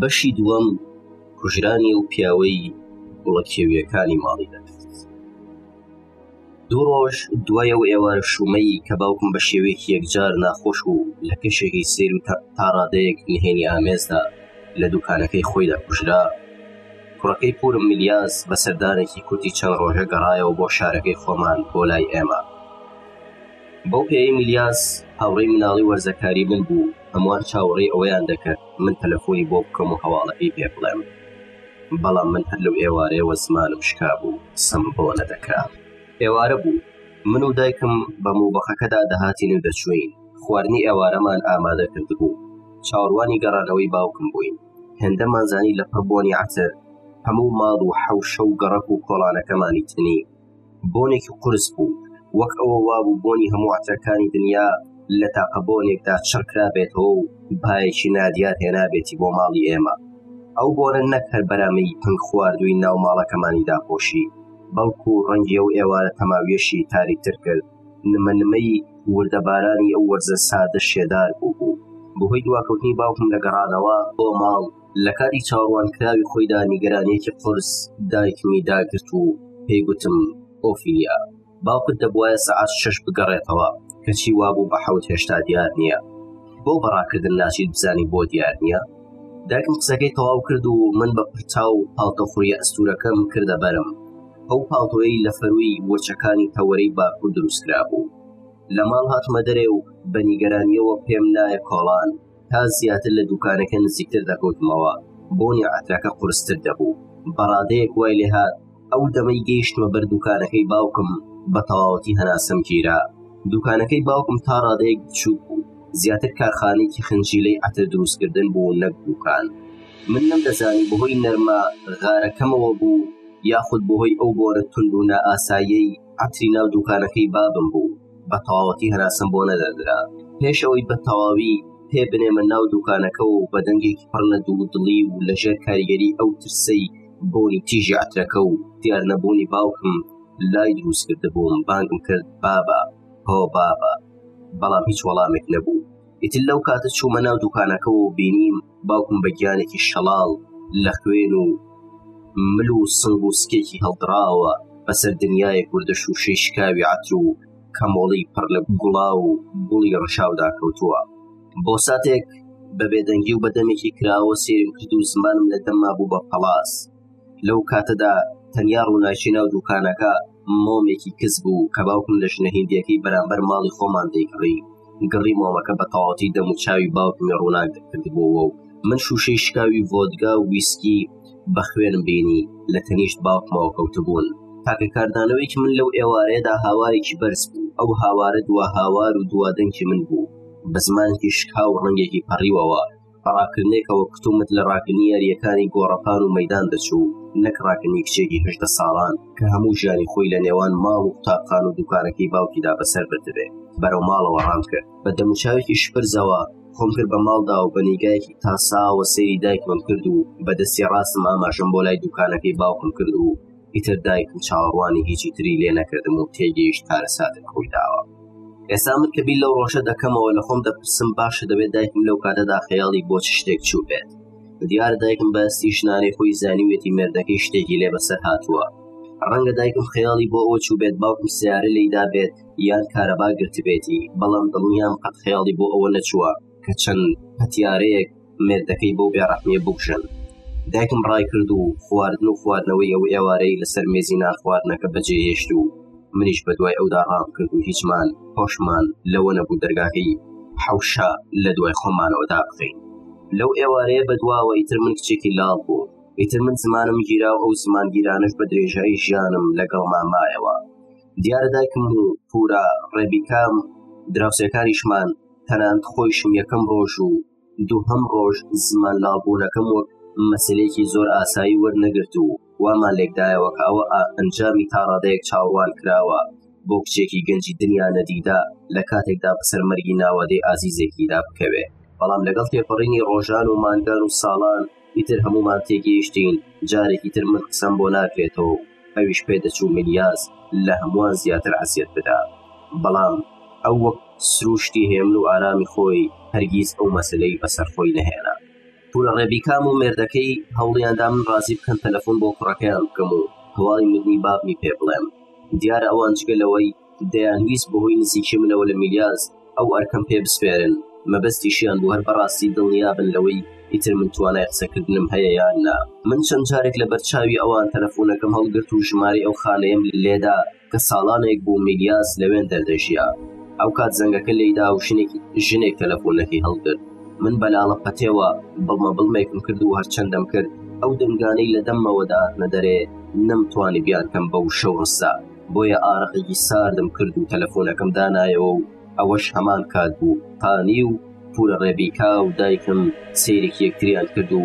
بەشی دووەم کوژرانی و پیاوەی گوڵە کێویەکانی ماڵی دەکرد دوو ڕۆژ دوای و ئێوارە شومەی کە باوکم بە شێوەیەکی یەکجار ناخۆش و لە کەشێکی سیر و تاڕادەیەک نهێنی ئامێزدا لە دوکانەکەی خۆیدا کوژرا کوڕەکەی پوورم میلیاس بە سەردانێکی کورتی چەند ڕۆژێک گەڕایەوە بۆ شارەکەی خۆمان بۆ لای ئێمە. بەو پێیەی میلیاس هاوڕێی مناڵی وەرزەکاری من بوو، هەمووان چاوەڕێی ئەوەیان دەکرد من تەلەفۆنی بۆ بکەم و هەواڵەکەی پێ بڵێم. بەڵام من هەر لەو ئێوارەیەوە زمانم شکابوو، قسەم بۆ نەدەکرا. ئێوارە بوو، من و دایکم بە مووبەخەکەدا دەهاتین و دەچووین. خواردنی ئێوارەمان ئامادە کردبوو. چاوەڕوانی گەڕانەوەی باوکم بووین. هێندەمان زانی لە پڕ بۆنی عەتر هەموو ماڵ و حەوشە و گەڕەک و کۆڵانەکەمانی تنی بۆنێکی قرس بوو وەک ئەوە وابوو بۆنی هەموو عەترەکانی دنیا لە تاقە بۆنێکدا چڕکرابێتەوە و بایەکی نادیار هێنابێتی بۆ ماڵی ئێمە ئەو بۆرە نەک هەر بەرامەی پنگ خواردووی ناو ماڵەکەمانی داپۆشی بەڵکو ڕەنگی ئەو ئێوارە تەماویەشی تاریکتر کرد نمەنمەی وردەبارانی ئەو وەرزە ساردە شێدار بوو بوو بەهۆی دواکەوتنی باوکم لە گەڕانەوە بۆ ماڵ لە کاتی چاوەڕوان کراوی خۆیدا نیگەرانیەکی قرس دایکمی داگرت و پێی گوتم ئۆفیلیا باوکت دەبواە سەعات شش بگەڕێتەوە کەچی وابوو بە حەوت هێشتا دیار نییە بۆ بەڕاکردن ناچیت بزانی بۆ دیار نییە داکم قسەکەی تەواو کرد و من بە پرچاو پاڵتەفڕیە ئەستورەکەم کردە بەرم ئەو پاڵتۆیەی لە فەرووی ورچەکانی تەوەرەی باکوور دروستکرا بوو لە ماڵ هاتمە دەرێ و بە نیگەرانیەوە پێم نایە کۆڵان تا زیاتر لە دوکانەکە نزیکتر دەکەوتمەوە بۆنی عترەکە قرستر دەبوو بەڕادەیەک وای لێ هاات ئەو دەمەی گەیشتمە بەر دوکانەکەی باوکم بە تەواوەتی هەناسم گیرا دوکانەکەی باوکم تا ڕادەیەک بچووک بوو زیاتر کارخانێکی خنجیلەی عتر دروستکردن بوو نەک دوکان من نەم دەزانی بەهۆی نەرمە غارەکەمەوە بوو یاخود بەهۆی ئەو بۆرە توند و نائاساییەی عەتری ناو دووکانەکەی بابم بوو، بە تەواوەتی هەناسەم بۆ نەدەردرا. پێش ئەوەی بە تەواوی پێ بنێمە ناو دووکانەکەوە و بە دەنگێکی پڕ لە دوودڵی و لە ژێر کاریگەریی ئەو ترسەی بۆنی تیژی عەترەکە و دیارنەبوونی باوکم لای دروست کردبووم، بانگم کرد، بابە! هۆ بابە! بەڵام هیچ وەڵامێک نەبوو. ئیتر لەو کاتە چوومە ناو دووکانەکەوە و بینیم، باوکم بە گیانێکی شەڵاڵ لە خوێن و مل و سنگ و سکێکی هەڵدراوە بەسەر دنیای کوردە شووشەی شکاوی عتر و کەمۆڵی پڕ لە گوڵا و گوڵی ڕشاودا کەوتووە بۆ ساتێک بە بێدەنگی و بەدەمێکی کراوە سێرم کرد و زمانم لە دەمما بوو بە پەڵاس لەو کاتەدا تەنیا ڕووناکی ناو دوکانەکە مۆمێکی کز بوو کە باوکم لە ژنە هندیەکەی بەرامبەر ماڵی خۆمان دەیکڕی گڕی مۆمەکە بە تەواتی دەم و چاوی باوکمی ڕووناک دەکردبووەوە و من شوشەی شکاوی ڤۆدگا و ویسکی بە خوێنم بینی لە تەنیشت باوکمەوە کەوتبوون تاکە کاردانەوەیکی من لەو ئێوارەیەدا هاوارێکی بەرز بوو ئەو هاوارە دوا هاوار و دووادەنگی من بوو بە زمانێکی شکا و ڕەنگێکی پەڕیوەوە بە ڕاکردنێکەوە کتومت لە ڕاکردنی یارییەکانی گۆڕەپان و مەدان دەچوو نەک ڕاکردنی کچێکی هەژدە ساڵان کە هەموو ژیانی خۆی لە نێوان ماڵ و قوتابخان و دوکانەکەی باوکیدا بەسەر بردبێ بەرەو ماڵەوە ڕام کرد بە دەموچاوێکی شپرزەوە خۆم کرد بە ماڵدا و بە نیگایەکی تاساوە سەیری دایکمم کرد و بە دەستی ڕاستم ئاماژەم بۆ لای دوکانەکەی باوکم کرد و ئیتر دایک و چاوەڕوانی هیچی تری لێ نەکردم و تێگەیشت کارەساتێک ڕووی داوە ئێستا من کە بیر لەو ڕۆژە دەکەمەوە لە خۆم دەپرسم باشە دەبێت دایکم لەو کاتەدا خەیاڵی بۆ چ شتێک چوو بێت دیار دایکم بەستی ژنانی خۆی زانیوێتی مێردەکەی شتێکی لێ بەسەر هاتووە ڕەنگە دایکم خەیاڵی بۆ ئەوە چوو بێت باوکم سیارە لێیدا بێت یان کارەبا گرتبێتی بەڵام دڵنیام قەت خەیاڵی بۆ ئەوە نەچووە کە چەند هەتیارەیەک مێردەکەی بەو بێڕەحمیە بکوژن دایکم ڕای کرد و خواردن و خواردنەوەی ئەو ئێوارەی لەسەر مێزی نانخواردنەکە بەجێ هێشت و منیش بە دوای ئەودا ڕام کرد و هیچمان هۆشمان لەوە نەبوو دەرگاکەی حوشە لە دوای خۆمانەوەدا بخین لەو ئێوارەیە بەدواوە ئیتر من کچێکی لاڵ بوو ئیتر من زمانم گیرا و ئەو زمانگیرانش بە درێژایی ژیانم لەگەڵ مامایەوە دیارە دایکم و پورا ڕێبیکام دراوسەکانیشمان تەنانەت خۆیشم یەکەم ڕۆژ و دووهەم ڕۆژ زمان لاڵبوونەکەم وەک مەسەلەیەکی زۆر ئاسایی وەرنەگرت و وامان لێکدایەوە کە ئەوە ئەنجامی تا ڕادەیەک چاوەڕوان کراوە بۆ کچێکی گەنجی دنیا نەدیدە لە کاتێکدا بەسەر مەرگی ناوادەی ئازیزێکیدا بکەوێ بەڵام لەگەڵ تێپەڕینی ڕۆژان و مانگان و ساڵان ئیتر هەموومان تێگەیشتین جارێکی تر من قسەم بۆ ناکرێتەوە ئەویش پێدەچوو ملیاس لە هەمووان زیاتر ئەزیەت بدا، بەڵام ئەو وەک سرووشتی هێمن و ئارامی خۆی هەرگیز ئەو مەسەلەی بەسەر خۆی نەهێنا. پورە ڕێبیکام و مێردەکەی هەوڵیان دا من ڕازی بکەن تەلەفۆن بۆ کوڕەکەیان بکەم و هەواڵی مردنی بابمی پێ بڵێم، دیارە ئەوان جگە لەوەی، دەیانویست بە هۆی نزیکی منەوە لە میلیاس ئەو ئەرکەم پێ بسپێرن، مەبەستیشیان بوو هەر بە ڕاستی دڵنیا بن لەوەی ئیتر من توانای قسەکردنم هەیە یان نا. من چەند جارێک لە بەرچاوی ئەوان تەلەفۆنەکەم هەڵگرت و ژمارەی ئەو خانەیەم لێ دا کە ساڵانێک بوو میلیاس لەوێندەر دەژیا. ئەو کات زەنگەکە لێی دا و ژنێکی ژنێک تەلەفۆنەکەی هەڵگرت. من بە لاڵەقەتێوە بڵمە بڵمێکم کرد و هەرچەند دەمکرد ئەو دەنگانەی لە دەممەوە دەهاتنە دەرێ، نەمتوانی بیانکەم بەو شەو ڕسە. بۆیە ئارەقێکی ساردم کرد و تەلەفۆنەکەم دانایەوە و ئەوەش هەمان کات بوو پانی و پورە ڕێبیکا و دایکم سەیرێکی یەکتریان کرد و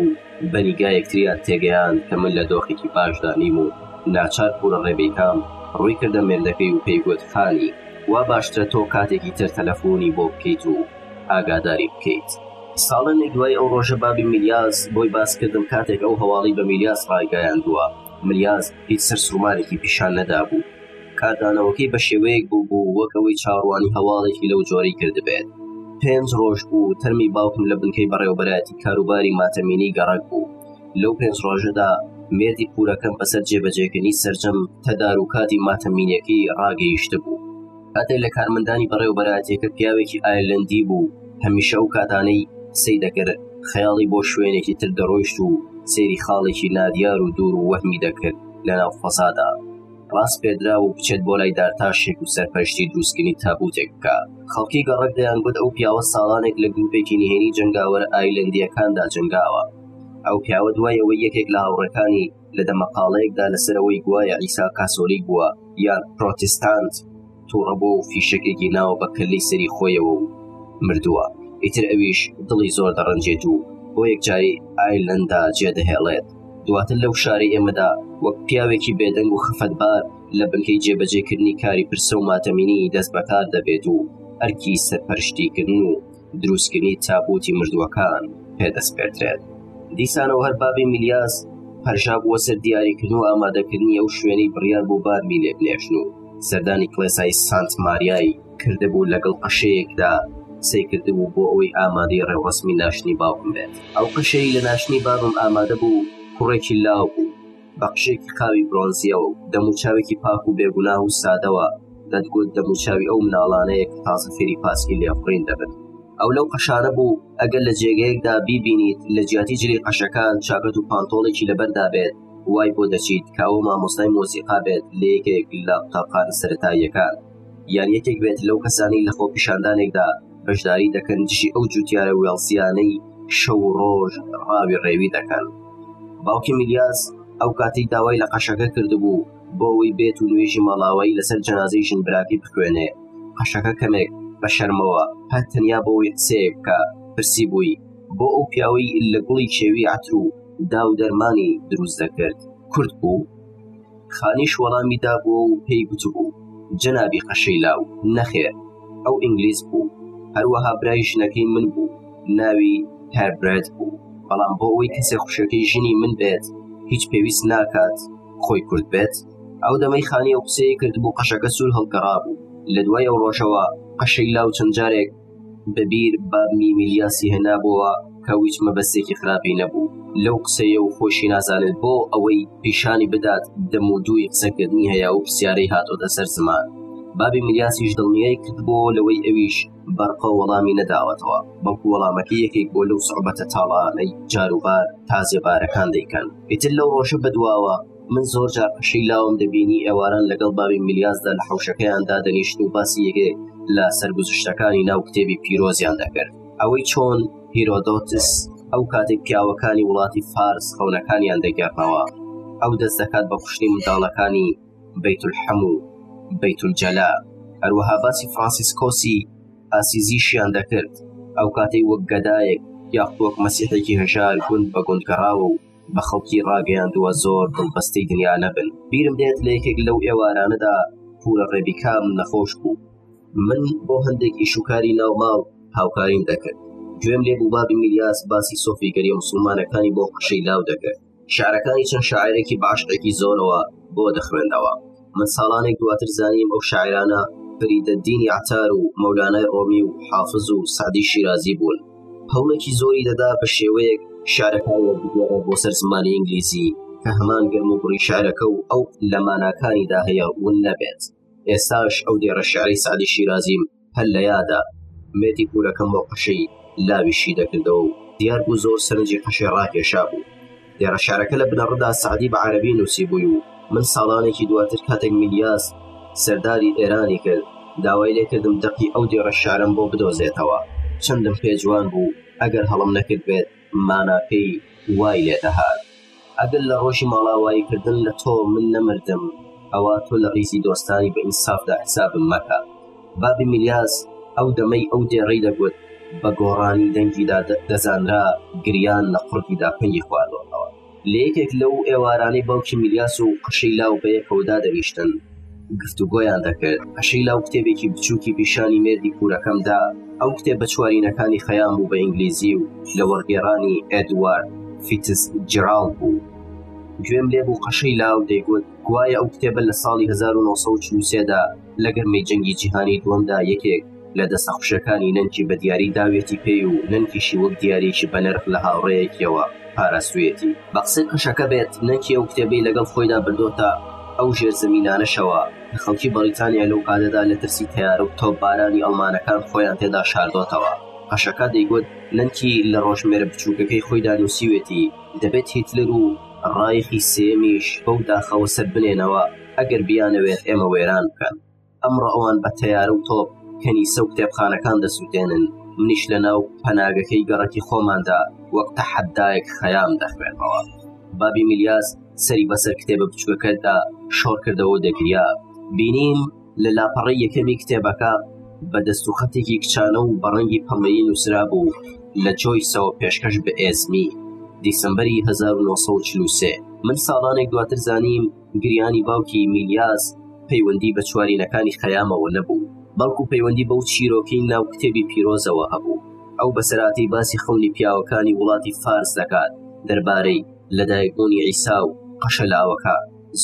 بەنیگا یەکتریان تێگەیان کە من لە دۆخێکی باشدا نیم و ناچار پورە ڕێبیکام ڕووی کردە مێردەکەی و پێی گوت خانی وا باشترە تۆ کاتێکی تر تەلەفۆنی بۆ بکەیت و ئاگاداری بکەیت. ساڵانێک دوای ئەو ڕۆژە بابی میلیاس بۆی باس کردم کاتێک ئەو هەواڵی بە میلیاس ڕایگەیاندووە میلیاس. هیچ سەرسووڕمانێکی پیشان نەدابوو، کاردانەوەکەی بە شێوەیەک بووبوو وەک ئەوەی چاوەڕوانی هەواڵێکی لەو جۆرەی کردبێت. پێنج ڕۆژ بوو تەرمی باوکم لە بنکەی بەڕێوەبەرایەتی کاروباری ماتەمینی گەڕەک بوو، لەو پێنج ڕۆژەدا مێردی پوورەکەم بەسەر جێبەجێکردنی سەرجەم تەداروکاتی ماتەمینییەکەی ڕاگەیشتبوو. هەتێ لە کارمەندانی بەڕێوبەراتیەکە پیاوێکی ئایلندی بوو هەمیشە ئەو کاتانەی قسەی دەکرد خەیاڵی بۆ شوێنێکی تر دەڕۆیشت و سێری خاڵێکی نادیار و دوور و وەهمی دەکرد لە ناو فەسادا ڕاست پێدرا و بچێت بۆ لای دارتاشێک و سەرپەرشتی دروستکردنی تابوتێک بکە خەڵکی گەڕک دەیان گوت ئەو پیاوە ساڵانێک لە گروپێکی نهێنی جنگاوەر ئایلندیەکاندا جنگاوە ئەو پیاوە دوایەوەی یەکێک لە هاوڕەکانی لە دەمەقاڵەیەکدا لەسەر ئەوەی گوایە ئیسا کاسۆلیک بووە یا پرۆتستانت تووڕەبۆ و فیشەکێکی ناوە بە کەلەی سەری خۆیەوە و مردووە ئیتر ئەویش دڵی زۆر دەڕەنجێت و بۆ یەکجاری ئایلەندا جێدەهێڵێت دواتر لەو شاری ئێمەدا وەک پیاوێکی بێدەنگ و خەفەتبار لە بنکەی جێبەجێکردنی کاری پرسە و ماتەمینی دەست بەکار دەبێت و ئەرکی سەرپەرشتیکردن و دروستکردنی تابوتی مردووەکان پێدەسپێردرێت دیسانەوە هەر بابی میلیاس هەرژا بووە سەر دیاریکردن و ئامادەکردنی ئەو شوێنەی بڕیار بۆ بارمی لێبنێژن و سەردانی کلێسای سانت ماریای کردبوو لەگەڵ قەشەیەکدا سەیکردبوو بۆ ئەوەی ئامادەی ڕێوڕسمی ناشتنی باوکم بێت ئەو قەشەی لە ناشتنی بابم ئامادە بوو کوڕێکی لاو بوو بە قژێکی قاوی برۆنزییەوە و دەموچاوێکی پاک و بێگوناه و سادەوە دەتگوت دەموچاوی ئەو مناڵانەیە کە تازە فێری پاسکی لێخوڕین دەبن ئەو لەو قەشارە بوو ئەگەر لە جێگەیەکدا بیبینیت لە جیاتی جلی قەشەکان چاکەت و پانتۆڵێکی لەبەردا بێت وای بۆ دەچیت کاوە مامۆستای مۆسیقا بێت لە یەکێک لە قوتابخانە سەرەتاییەکان یان یەکێک بێت لەو کەسانەی لە خۆپیشاندانێکدا بەشداری دەکەن دژی ئەو جوتیارە وێڵسیانەی شەو و ڕۆژ ڕاوی ڕێوی دەکەن باوکی میلیاس ئەو کاتی داوای لە قەشەکە کردبوو بۆەوەی بێت و نوێژی ماڵاوایی لەسەر جەنازەی ژن براکی بخوێنێ قەشەکە کەمێک بە شەرمەوە هەر تەنیا بۆەوەی قسەیە بکە پرسی بووی بۆ ئەو پیاوەی لە گوڵی چێوی عتر و داو دەرمانی دروست دەکرد کورد بوو خانیش وەڵامی دابووە و پێی گوتبوو جەنابی قەشەی لاو نەخێر ئەو ئینگلیز بوو هەروەها برای ژنەکەی من بوو ناوی هەربرێت بوو بەڵام بۆ ئەوەی کەسێ خوشەکەی ژنی من بێت هیچ پێویست ناکات خۆی کورد بێت ئەو دەمەی خانی ئەو قسەیە کرد بوو قەشەکە سوور هەڵگەڕابوو لە دوای ئەو ڕۆژەوە قەشەی لاو چەند جارێک بەبیر بابمی میلیاسی هێنابۆوە کە ویچ مەبەستێکی خراپی نەبوو لەو قسەیە و خۆشی نازانێت بۆ ئەوەی پیشانی بدات دەم و دووی قسەکردنی هەیە و پرسیارەی هاتۆتە سەر زمان بابی میلیاسیش دڵنیای کرد بۆ لەوەی ئەویش بەرقە وەڵامی نەداوەتەوە بەڵکو وەڵامەکە یەکێک بۆ لەو سعبەتە تاڵانەی جاروبار تازێبارەکان دەیکەن ئیتر لەو ڕۆژە بەدواوە من زۆر جار قشەی لاوم دەبینی ئێواران لەگەڵ بابی ملیازدا لە حوشەکەیان دادەنیشت و باسی یەکێ لە سەرگوزشتەکانی ناو کتێبی پیرۆزیان دەکرد ئەوەی چۆن هیرۆدۆتس ئەو کاتێک پیاوەکانی وڵاتی فارس خەونەکانیان دەگەڕنەوە ئەو دەست دەکات بە کوشتنی منداڵەکانی بیتول حەموو بیتول جەلا هەروەها باسی فرانسیسکۆسی ئاسیزیشیان دەکرد ئەو کاتەی وەک گەدایەک یاخوەک مەسیحێکی هەژار گوند بە گوندگەڕاوە و بە خەڵکی ڕاگەیاندووە زۆر دڵبەستەی دنیا نەبن بیرم دێت لە یەکێک لەو ئێوارانەدا پورە ڕێبیکام نەخۆش بوو من بۆ هەندێک ئیشوکاری ناوماڵ هاوکاریم دەکرد گوێم لێ بوو بابی میلیاس باسی سۆفیگەری مسلمانەکانی بۆ قشەی لاو دەکرد شارەکانی چەند شاعرێکی باشتێکی زۆرەوە بۆ دەخوێندەوە من ساڵانێک دواتر زانیم ئەو شاعرانە فریدەدینی عتار و مەولانای ڕۆمی و حافز و سعدی شیرازی بوون هەوڵێکی زۆری دەدا بە شێوەیەک شارەکان وەربگێڕێت بۆ سەر زمانی ئینگلیزی کە هەمان گرم و بڕی شارەکە و ئەو لە ماناکانیدا هەیە ون نەبێت ئێستاش ئەو دێڕە شعری سعدی شیرازیم هەر لە یادە مێتی پورەکەم بۆ قەشەی لاوی شی دەکردەوە و دیار بوو زۆر سەرنجی قەشەی ڕاکێشا بوو دێڕە شارەکە لە بنەڕدا سعدی بە عربی نووسی بووی و من ساڵانێکی دواتر کاتێک میلیاس سەرداری ئێرانی کرد داوای لێکردم دەقی ئەو دێڕە شارم بۆ بدۆزێتەوە چەندم پێ جوان بوو ئەگەر هەڵم نەکرد بێت ماناکەی وای لێ دەهات ئەگەر لە ڕۆژی ماڵاواییکردن لە تۆ من نەمردم، ئەوا تۆ لە ڕیزی دۆستانی بە ئینسافدا حیسابم مەکە. بابی میلیاس ئەو دەمەی ئەو دێڕەی دەگوت، بە گۆڕانی دەنگیدا دەزانرا گریان لە قوڕگیدا پەنگی خواردۆتەوە. لە یەکێک لەو ئێوارانەی باوکی میلیاس و قەشەی لاو بە یەکەوە دادەنیشتن گفتوگۆیان دەکرد قەشەی لاو کتێبێکی بچووکی پیشانی مێردی پوورەکەم دا ئەو کتێبە چوارینەکانی خەیام بوو بە ئینگلیزی و لە وەڕگێڕانی ئێدوارد فیتس جراڵد بوو گوێم لێ بوو قەشەی لاو دەیگوت گوایە ئەو کتێبە لە ساڵی 1940 دا لە گەرمەی جەنگی جیهانی دووەمدا یەکێک لە دەستە خوشەکانی نەنکی بە دیاری داویەتی پێی و نەنکیشی وەک دیاریەکی بەنرخ لە هاوڕێیەکیەوە پاراستویەتی. بە قسەی قژەکە بێت نەنکی ئەو کتێبەی لەگەڵ خۆیدا بردۆتە ئەو ژێرزەمینانەشەوە کە خەڵکی بەڕیتانیای لەو کاتەدا لە ترسی تەیارە و تۆپ بارانی ئەڵمانەکان خۆیان تێدا شاردۆتەوە. قەشەکە دەیگوت نەنکی لە ڕۆژمێرە بچوکەکەی خۆیدا نوسیوێتی دەبێت هیتلر و ڕایخی سێیەمیش بەو داخەوە سەر بنێنەوە ئەگەر بیانەوێت ئێمە وێران بکەن. ئەمڕۆ ئەوان بە تەیارە و تۆپ کەنیسە و کتێبخانەکان دەسووتێنن منیش لە ناو پەناگەکەی گەڕەکی خۆماندا وەک تەحەدایەک خەیام دەخوێنمەوە بابی میلیاس سەری بەسەر کتێبە بچووەکەدا شۆڕ کردەوە دەگریا بینیم لە لاپەڕی یەکەمی کتێبەکە بە دەست و خەتێکی کچانە و بەڕەنگی پەمەیی نووسرا بوو لە جۆیسەوە پێشکەش بە ئێزمی دیسمبری 1940 من ساڵانێک دواتر زانیم گریانی باوکی میلیاس پەیوەندی بە چوارینەکانی خەیامەوە نەبوو، بەڵکو پەیوەندی بەو چیرۆکەی ناو کتێبی پیرۆزەوە هەبوو. ئەو بەسەراتەی باسی خەونی پیاوەکانی وڵاتی فارس دەکات دەربارەی لەدایکبوونی عیسا و قەشە لاوەکە،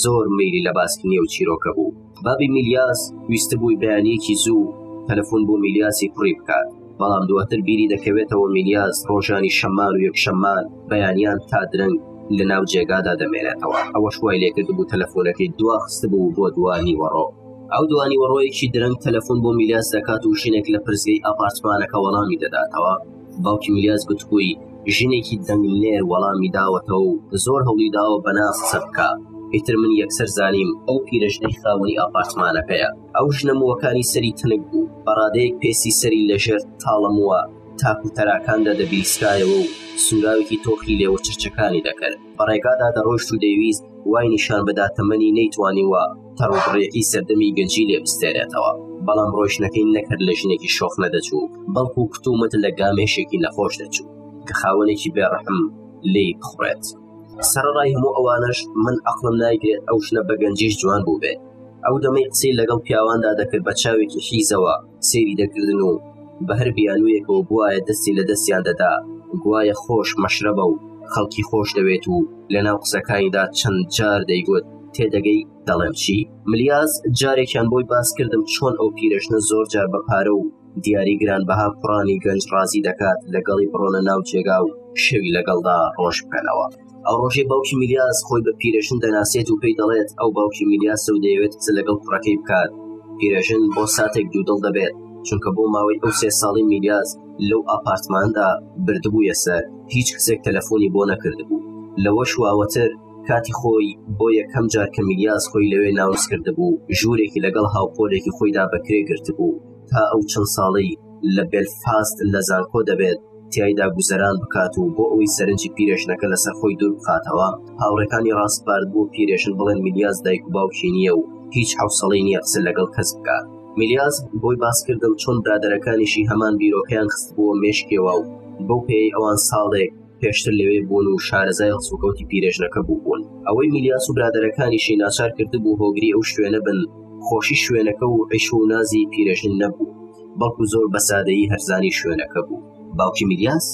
زۆر مەیلی لە باسکردنی ئەو چیرۆکە بوو. بابی میلیاس ویستبووی بەیانیەکی زوو تەلەفۆن بۆ میلیاسی کوڕی بکات بەڵام دواتر بیری دەکەوێتەوە میلیاس ڕۆژانی شەممان و یەکشەممان بەیانیان تا درەنگ لە ناو جێگادا دەمێنێتەوە ئەوە شوای لێکرد بوو تەلەفۆنەکەی دواخست بوو بۆ دوانی وەڕۆ ئەو دوانی وەڕۆیەکی درەنگ تەلەفۆن بۆ میلیاس دەکات و ژنێک لە پرسگەی ئاپارتمانەکە وەڵامی دەداتەوە باوکی ولیاس گوتبووی ژنێکی دەنگلێر وەڵامی داوەتەوە و زۆر هەوڵی داوە بەناز قسە بکە ئیتر من یەکسەر زانیم ئەو پیرەژنەی خاوەنی ئاپارتمانەکەیە ئەو ژنە مووەکانی سەری تەنک بوو بەڕادەیەک پێسی سەری لەژێر تاڵەمووە تاک و تەراکاندا دەبریسکایەوە و سوراوێکی تۆخی لێوە چرچەکانی دەکرد بە ڕێگادا دەڕۆیشت و دەیویست وای نیشان بدا تەمەنی نەیتوانیوە تەڕ و بڕێکی سەردەمی گەنجی لێ بستێنێتەوە، بەڵام ڕۆیشتنەکەی نەک هەر لە ژنێکی شۆخ نەدەچوو، بەڵکوو کت و مت لە گامێشێکی نەخۆش دەچوو کە خاوەنێکی بێڕەحم لێی بخوڕێت. سەرەڕای هەموو ئەوانەش من عەقڵم نایگرێت ئەو ژنە بە گەنجیش جوان بووبێت، ئەو دەمەی قسەی لەگەڵ پیاواندا دەکرد بە چاوێکی حیزەوە، سەیری دەکردن و بە هەر بیانوویەکەوە بوایە دەستی لە دەستیان دەدا گوایە خۆش مەشرەبە و خەڵکی خۆش دەوێت و لە ناو قسەکانیدا چەند جار دەیگوت تێدەگەی دەڵێم چی ملیاز جارێکیان بۆی باس کردم چۆن ئەو پیرەشنە زۆر جار بە پارە و دیاری گران بەها کوڕانی گەنج ڕازی دەکات لەگەڵی بڕۆنە ناو جێگا و شەوی لەگەڵدا ڕۆژ بکەنەوە ئەو ڕۆژەی باوکی میلیاس خۆی بە پیرەژن دەناسێت و پێی دەڵێت ئەو باوکی میلیاسە و دەیەوێت قسە لەگەڵ کوڕەکەی بکات پیرەژن بۆ ساتێک دوودڵ دەبێت چونکە بۆ ماوەی ئەو سێ ساڵی میلیاس لەو ئاپارتماندا بردبوویە سەر هیچ کچێک تەلەفۆنی بۆ نەکردبوو لەوەش واوەتر کاتی خۆی بۆ یەکەم جار کە میلیاس خۆی لەوێ ناوس کرد بوو ژوورێکی لەگەڵ هاوپۆلێکی خۆیدا بەکرێ گرت بوو تا ئەو چەند ساڵی لە بێلفاست لە زانکۆ دەبێت تیایدا گوزەران بکات و بۆ ئەوەی سەرنجی پیرێژنەکە لەسەر خۆی دوور بخاتەوە هاوڕێکانی ڕاسپارد بۆ پیرێژن بڵێن میلیاس دایک و باوکی نییە و هیچ حەوسەڵەی نییە قسە لەگەڵ کەس بکات میلیاس بۆی باسکردن چۆن برادەرەکانیشی هەمان بیرۆکەیان خست بۆ مێشکێوە و بەو پێی ئەوان ساڵێک پێشتر لەوێ بوون و شارەزای هەڵسوکەوتی پیرێژنەکە بووبوون ئەوەی میلیاس و برادەرەکانیشی ناچار کردبوو هۆگری ئەو شوێنە بن خۆشی شوێنەکە و عیش و نازی پیرێژن نەبوو بەڵکو زۆر بە سادەیی هەرزانی شوێنەکە بوو باوکی میلیاس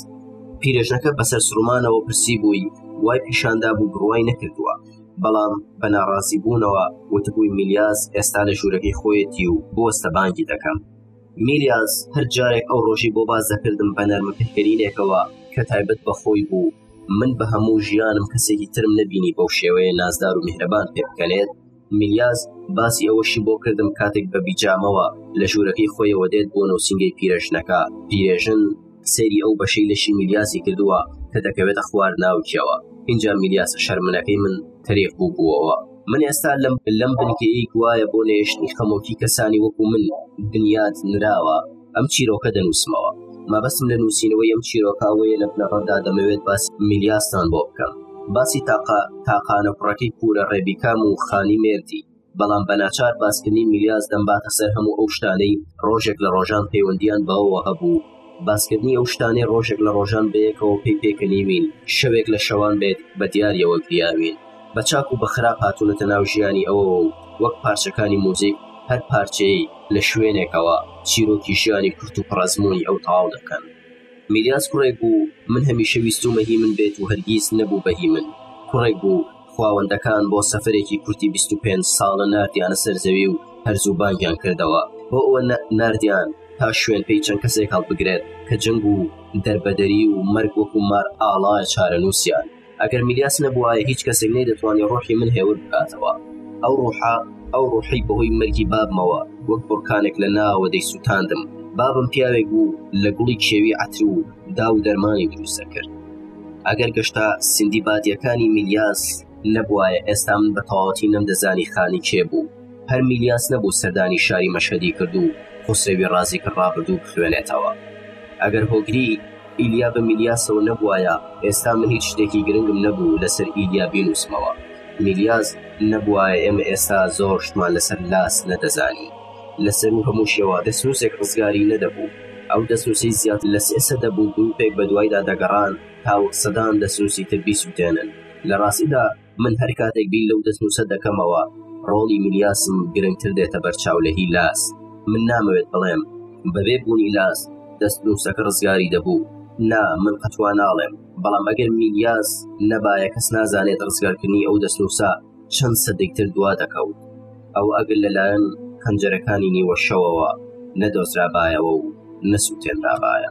پیرێژنەکە بەسەر سرومانەوە پرسی بووی وای پیشاندا بوو بڕوای نەکردووە بەڵام بە ناڕازی بوونەوە وتبووی میلیاس ئێستا لە ژوورەکەی خۆیەتی و بۆستە بانگی دەکەم میلیاس هەر جارێک ئەو ڕۆژی بۆ باز دەکردم بە نەرمە پێکەرینێکەوە کە تایبەت بە خۆی بوو من بە هەموو ژیانم کەسێکی ترم نەبینی بەو شێوەیە نازدار و میهرەبان پێ بکەنێت میلیاس باسی ئەوەشی بۆ کردم کاتێک بە بیجامەوە لە ژوورەکەی خۆیەوە دێت بۆ نووسینگەی پیرەژنەکە پیرێژن سەیری ئەو بەشەی لەشی میلیاسی کردووە کە دەکەوێتە خوار ناوکیەوە اینجا میلیاسە شەرمنەکەی من تەریق بوو بووەوە من ئێستا لەم لەم بنکەیەی گوایە بۆ نێشتنی خەمۆکی کەسانی وەکو من بنیات نراوە ئەم چیرۆکە دەنووسمەوە مەبەستم لە نووسینەوەی ئەم چیرۆکە ئەوەیە لە بنەڕەتدا دەمەوێت باس میلیاستان بۆ بکەم باسی تاقا تاقانە کوڕەکەی پورە ڕێبیکام و خانی مێردی بەڵام بەناچار باسکردنی میلیاس دەمباتە سەر هەموو ئەو شتانەی ڕۆژێک لە ڕۆژان پەیوەندیان بەوەوە هەبوو باسکردنی ئەو شتانەی ڕۆژێک لە ڕۆژان بەیەکەوە پێی پێکەنیوین شەوێک لە شەوان بێت بە دیارەوە گریاوین بە چاک و بە خراپ هاتوونەتە ناو ژیانی ئەوەوە و وەک پارچەکانی موزیک هەر پارچەیەی لە شوێنێکەوە چیرۆکی ژیانی کورت و پڕئەزموونی ئەو تەواو دەکەن. میلیاس کوڕێک بوو من هەمیشە ویستوومە هی من بێت و هەرگیز نەبوو بە هی من. کوڕێک بوو خواوەندەکان بۆ سەفەرێکی کورتی بیست و پێنج ساڵە ناردیانە سەر زەوی و هەرز و بانگیان کردەوە بۆ ئەوە ناردیان تا شوێن پێی چەند کەسێک هەڵبگرێت کە جەنگ و دەربەدەری و مەرگ وەکوو مار ئاڵایە چارەنووسیان ئەگەر میلیاس نەبوایە هیچ کەسێک نەیدەتوانی ڕۆحی من هێور بکاتەوە ئەو ڕۆحە ئەو ڕۆحی بەهۆی مەرگی بابمەوە وەک بڕکانێک لە ناوەوە دەی سووتاندم بابم پیاوێک بوو لە گوڵی کێوی عتر و دا و دەرمانی دروستە کرد ئەگەر گەشتا سندی بادیەکانی میلیاس نەبوایە ئێستا من بە تەواوەتی نەمدەزانی خانی کێ بوو هەر میلیاس نەبوو سەردانی شاری مەشهدی کرد و خوسرەوی ڕازی کرد ڕابردوو بخوێنێتەوە ئەگەر هۆگری ئیلیا بە میلیاسەوە نەبوایە ئێستا من هیچ شتێکی گرنگم نەبوو لەسەر ئیلیا بینوسمەوە میلیاز نەبوایە ئێمە ئێستا زۆر شتمان لەسەر لاس نەدەزانی لەسەر و هەمووشەوە دەسنووسێک ڕزگاری نەدەبوو ئەو دەسنووسی زیاتر لە سێ سەدە بوو گروپێک بە دوایدا دەگەڕان تاوەک سەدان دەسنووسی تر بیسووتێنن لە ڕاستیدا من هەر کاتێک بیر لەو دەستنووسە دەکەمەوە ڕۆڵی ملیاسم گرنگتر دێتە بەرچاو لە هی لاس من نامەوێت بڵێم بەبێ بوونی لاس دەستنووسەکە ڕزگاری دەبوو نا من قەتوا ناڵێم بەڵام ئەگەر میلیاس نەبایە کەس نازانێت ڕزگارکردنی ئەو دەستنووسە چەند سەدەیتر دوا دەکەوت ئەو ئەگر لەلایەن پەنجەرەکانی نیوە شەوەوە نەدۆزرابایەوە و نەسووتێنرابایە.